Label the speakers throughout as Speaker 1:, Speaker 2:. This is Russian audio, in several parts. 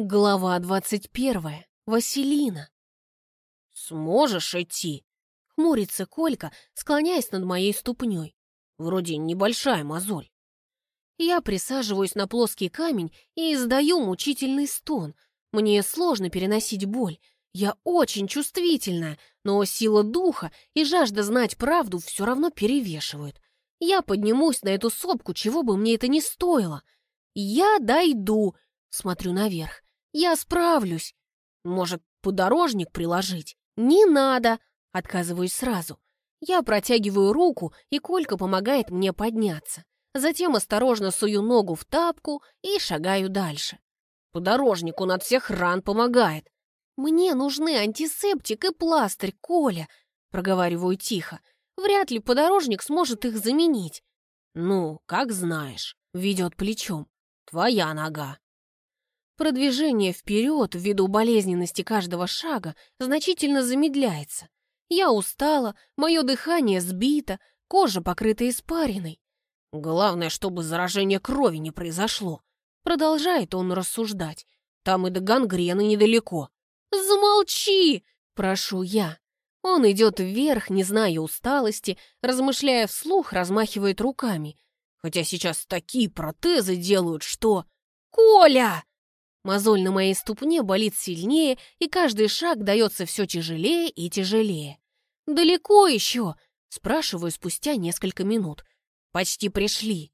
Speaker 1: Глава двадцать первая. Василина.
Speaker 2: «Сможешь идти?» — хмурится Колька, склоняясь над моей ступней. Вроде небольшая мозоль.
Speaker 1: Я присаживаюсь на плоский камень и издаю мучительный стон. Мне сложно переносить боль. Я очень чувствительная, но сила духа и жажда знать правду все равно перевешивают. Я поднимусь на эту сопку, чего бы мне это ни стоило. Я дойду, смотрю наверх. Я справлюсь. Может, подорожник приложить? Не надо, отказываюсь сразу. Я протягиваю руку, и Колька помогает мне подняться. Затем осторожно сую ногу в тапку и шагаю дальше.
Speaker 2: Подорожник он от всех ран помогает.
Speaker 1: «Мне нужны антисептик и пластырь, Коля», — проговариваю тихо. «Вряд ли подорожник сможет их заменить».
Speaker 2: «Ну, как знаешь», — ведет плечом. «Твоя нога».
Speaker 1: Продвижение вперед ввиду болезненности каждого шага значительно замедляется. Я устала, мое дыхание сбито, кожа покрыта испариной.
Speaker 2: «Главное, чтобы заражение крови не произошло», —
Speaker 1: продолжает он рассуждать.
Speaker 2: «Там и до гангрены недалеко».
Speaker 1: «Замолчи!» — прошу я. Он идет вверх, не зная усталости, размышляя вслух, размахивает руками.
Speaker 2: Хотя сейчас такие протезы делают, что...
Speaker 1: «Коля!» Мозоль на моей ступне болит сильнее, и каждый шаг дается все тяжелее и тяжелее. «Далеко еще?» — спрашиваю спустя несколько минут. «Почти пришли».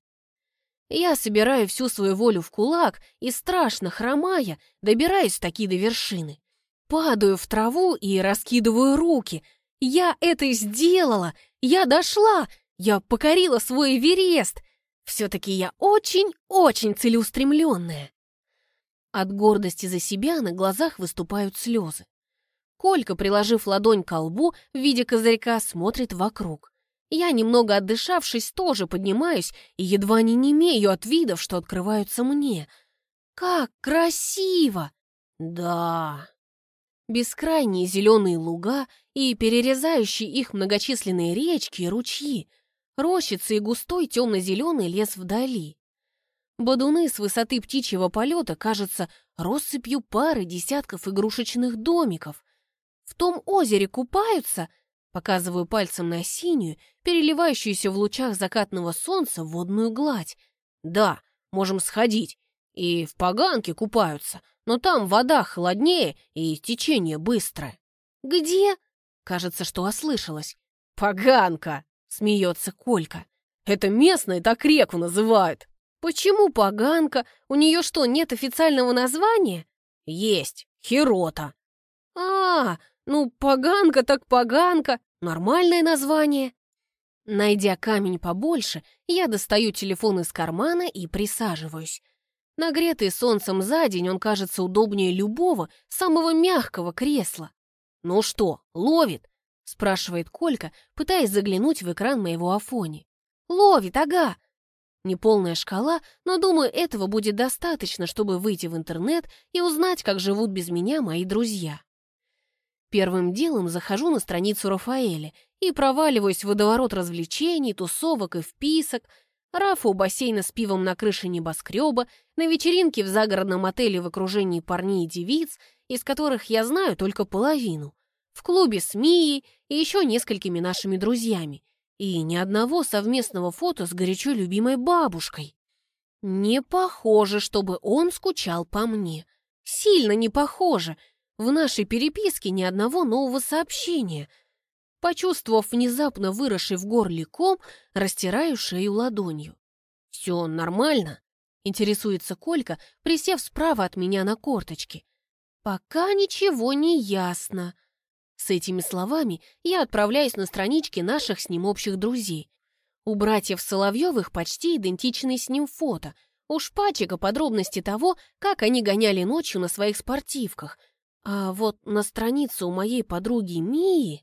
Speaker 1: Я собираю всю свою волю в кулак и, страшно хромая, добираюсь таки до вершины. Падаю в траву и раскидываю руки. Я это сделала! Я дошла! Я покорила свой Эверест! Все-таки я очень-очень целеустремленная. От гордости за себя на глазах выступают слезы. Колька, приложив ладонь к лбу в виде козырька, смотрит вокруг. Я, немного отдышавшись, тоже поднимаюсь и едва не немею от видов, что открываются мне. Как красиво!
Speaker 2: Да.
Speaker 1: Бескрайние зеленые луга и перерезающие их многочисленные речки и ручьи, рощицы и густой темно-зеленый лес вдали. Бодуны с высоты птичьего полета кажутся россыпью пары десятков игрушечных домиков. В том озере купаются, показываю пальцем на синюю, переливающуюся в лучах закатного солнца водную гладь.
Speaker 2: Да, можем сходить. И в поганке купаются, но там вода холоднее и течение быстрое.
Speaker 1: Где? Кажется, что ослышалась.
Speaker 2: Поганка, смеется Колька. Это местные так реку называют.
Speaker 1: «Почему поганка? У нее что, нет официального названия?»
Speaker 2: «Есть. Хирота».
Speaker 1: «А, ну поганка так поганка. Нормальное название». Найдя камень побольше, я достаю телефон из кармана и присаживаюсь. Нагретый солнцем за день он кажется удобнее любого, самого мягкого кресла.
Speaker 2: «Ну что, ловит?»
Speaker 1: — спрашивает Колька, пытаясь заглянуть в экран моего Афони. «Ловит, ага. Неполная шкала, но, думаю, этого будет достаточно, чтобы выйти в интернет и узнать, как живут без меня мои друзья. Первым делом захожу на страницу Рафаэля и проваливаюсь в водоворот развлечений, тусовок и вписок, Рафа у бассейна с пивом на крыше небоскреба, на вечеринке в загородном отеле в окружении парней и девиц, из которых я знаю только половину, в клубе с Мией и еще несколькими нашими друзьями, и ни одного совместного фото с горячо любимой бабушкой. Не похоже, чтобы он скучал по мне. Сильно не похоже. В нашей переписке ни одного нового сообщения. Почувствовав внезапно выросший в горле ком, растираю шею ладонью. «Все нормально?» — интересуется Колька, присев справа от меня на корточки. «Пока ничего не ясно», с этими словами я отправляюсь на странички наших с ним общих друзей. У братьев Соловьевых почти идентичные с ним фото. У Шпачика подробности того, как они гоняли ночью на своих спортивках. А вот на странице у моей подруги Мии...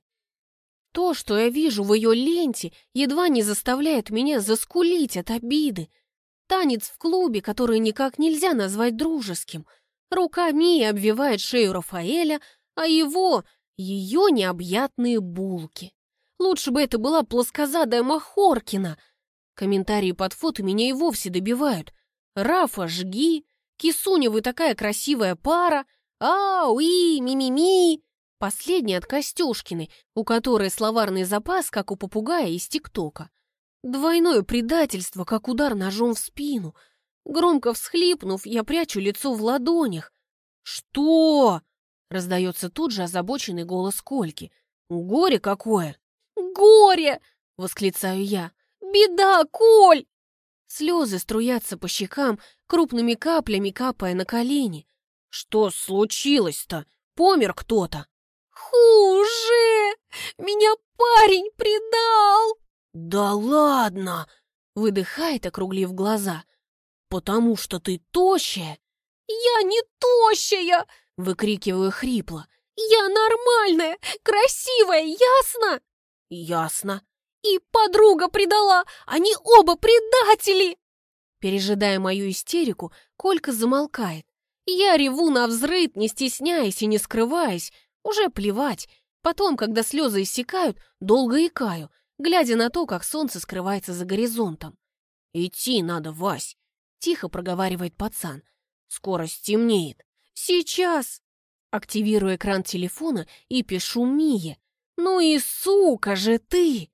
Speaker 1: То, что я вижу в ее ленте, едва не заставляет меня заскулить от обиды. Танец в клубе, который никак нельзя назвать дружеским. Рука Мии обвивает шею Рафаэля, а его ее необъятные булки. Лучше бы это была плоскозадая Махоркина. Комментарии под фото меня и вовсе добивают. Рафа, жги. Кисуня, вы такая красивая пара! Ау, и, ми-ми-ми!» Последняя от Костюшкиной, у которой словарный запас, как у попугая из ТикТока. Двойное предательство, как удар ножом в спину. Громко всхлипнув, я прячу лицо в ладонях. «Что?» — раздается тут же озабоченный голос Кольки. «Горе какое!» «Горе!» — восклицаю я. «Беда, Коль!» Слезы струятся по щекам, крупными каплями капая на колени. «Что случилось-то? Помер кто-то?» «Хуже! Меня парень предал!» «Да ладно!» — выдыхает, округлив глаза. «Потому что ты тощая?» «Я не тощая!» — выкрикиваю хрипло. «Я нормальная, красивая, ясно?» «Ясно». «И подруга предала! Они оба предатели!» Пережидая мою истерику, Колька замолкает. Я реву на взрыв, не стесняясь и не скрываясь. Уже плевать. Потом, когда слезы иссякают, долго икаю, глядя на то, как солнце скрывается за горизонтом. «Идти надо, Вась!» — тихо проговаривает пацан. «Скоро стемнеет». «Сейчас!» Активирую экран телефона и пишу Мие. «Ну и сука же ты!»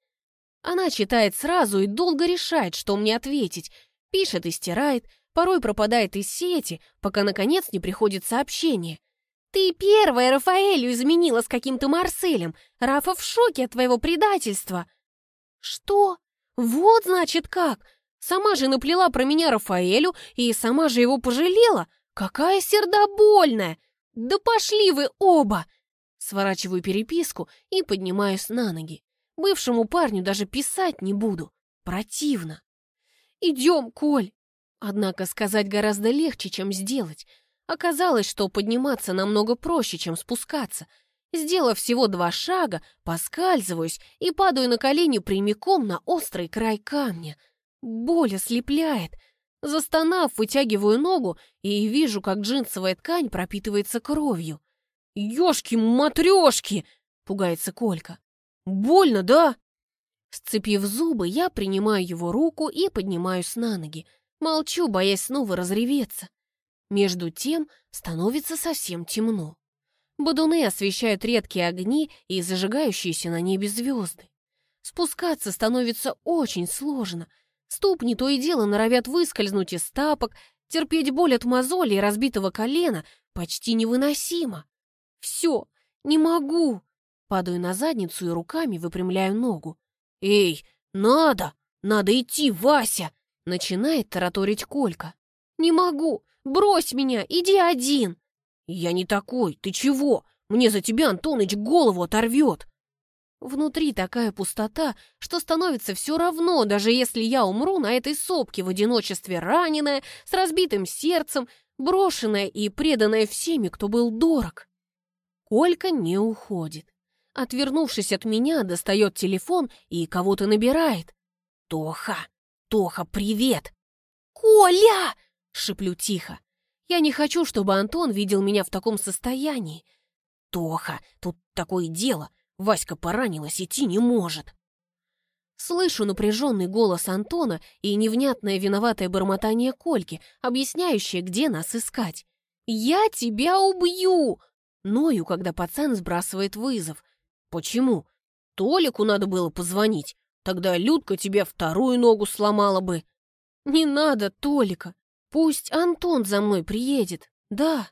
Speaker 1: Она читает сразу и долго решает, что мне ответить. Пишет и стирает, порой пропадает из сети, пока, наконец, не приходит сообщение. «Ты первая Рафаэлю изменила с каким-то Марселем. Рафа в шоке от твоего предательства». «Что? Вот, значит, как? Сама же наплела про меня Рафаэлю и сама же его пожалела? Какая сердобольная! Да пошли вы оба!» Сворачиваю переписку и поднимаюсь на ноги. Бывшему парню даже писать не буду. Противно. «Идем, Коль!» Однако сказать гораздо легче, чем сделать. Оказалось, что подниматься намного проще, чем спускаться. Сделав всего два шага, поскальзываюсь и падаю на колени прямиком на острый край камня. Боль ослепляет. Застонав, вытягиваю ногу и вижу, как джинсовая ткань пропитывается кровью. «Ешки-матрешки!» — пугается Колька. «Больно, да?» Сцепив зубы, я принимаю его руку и поднимаюсь на ноги. Молчу, боясь снова разреветься. Между тем становится совсем темно. Бодуны освещают редкие огни и зажигающиеся на небе звезды. Спускаться становится очень сложно. Ступни то и дело норовят выскользнуть из тапок, терпеть боль от мозоли и разбитого колена почти невыносимо. Все, не могу. Падаю на задницу и руками выпрямляю ногу. «Эй, надо! Надо идти, Вася!» Начинает тараторить Колька. «Не могу! Брось меня! Иди один!» «Я не такой! Ты чего? Мне за тебя Антоныч голову оторвет!» Внутри такая пустота, что становится все равно, даже если я умру на этой сопке в одиночестве раненая, с разбитым сердцем, брошенная и преданная всеми, кто был дорог. Колька не уходит. Отвернувшись от меня, достает телефон и кого-то набирает. «Тоха! Тоха, привет!» «Коля!» — шиплю тихо. Я не хочу, чтобы Антон видел меня в таком состоянии. «Тоха, тут такое дело. Васька поранилась, идти не может». Слышу напряженный голос Антона и невнятное виноватое бормотание Кольки, объясняющее, где нас искать. «Я тебя убью!» Ною, когда пацан сбрасывает вызов. «Почему? Толику надо было позвонить. Тогда Людка тебе вторую ногу сломала бы». «Не надо Толика. Пусть Антон за мной приедет. Да».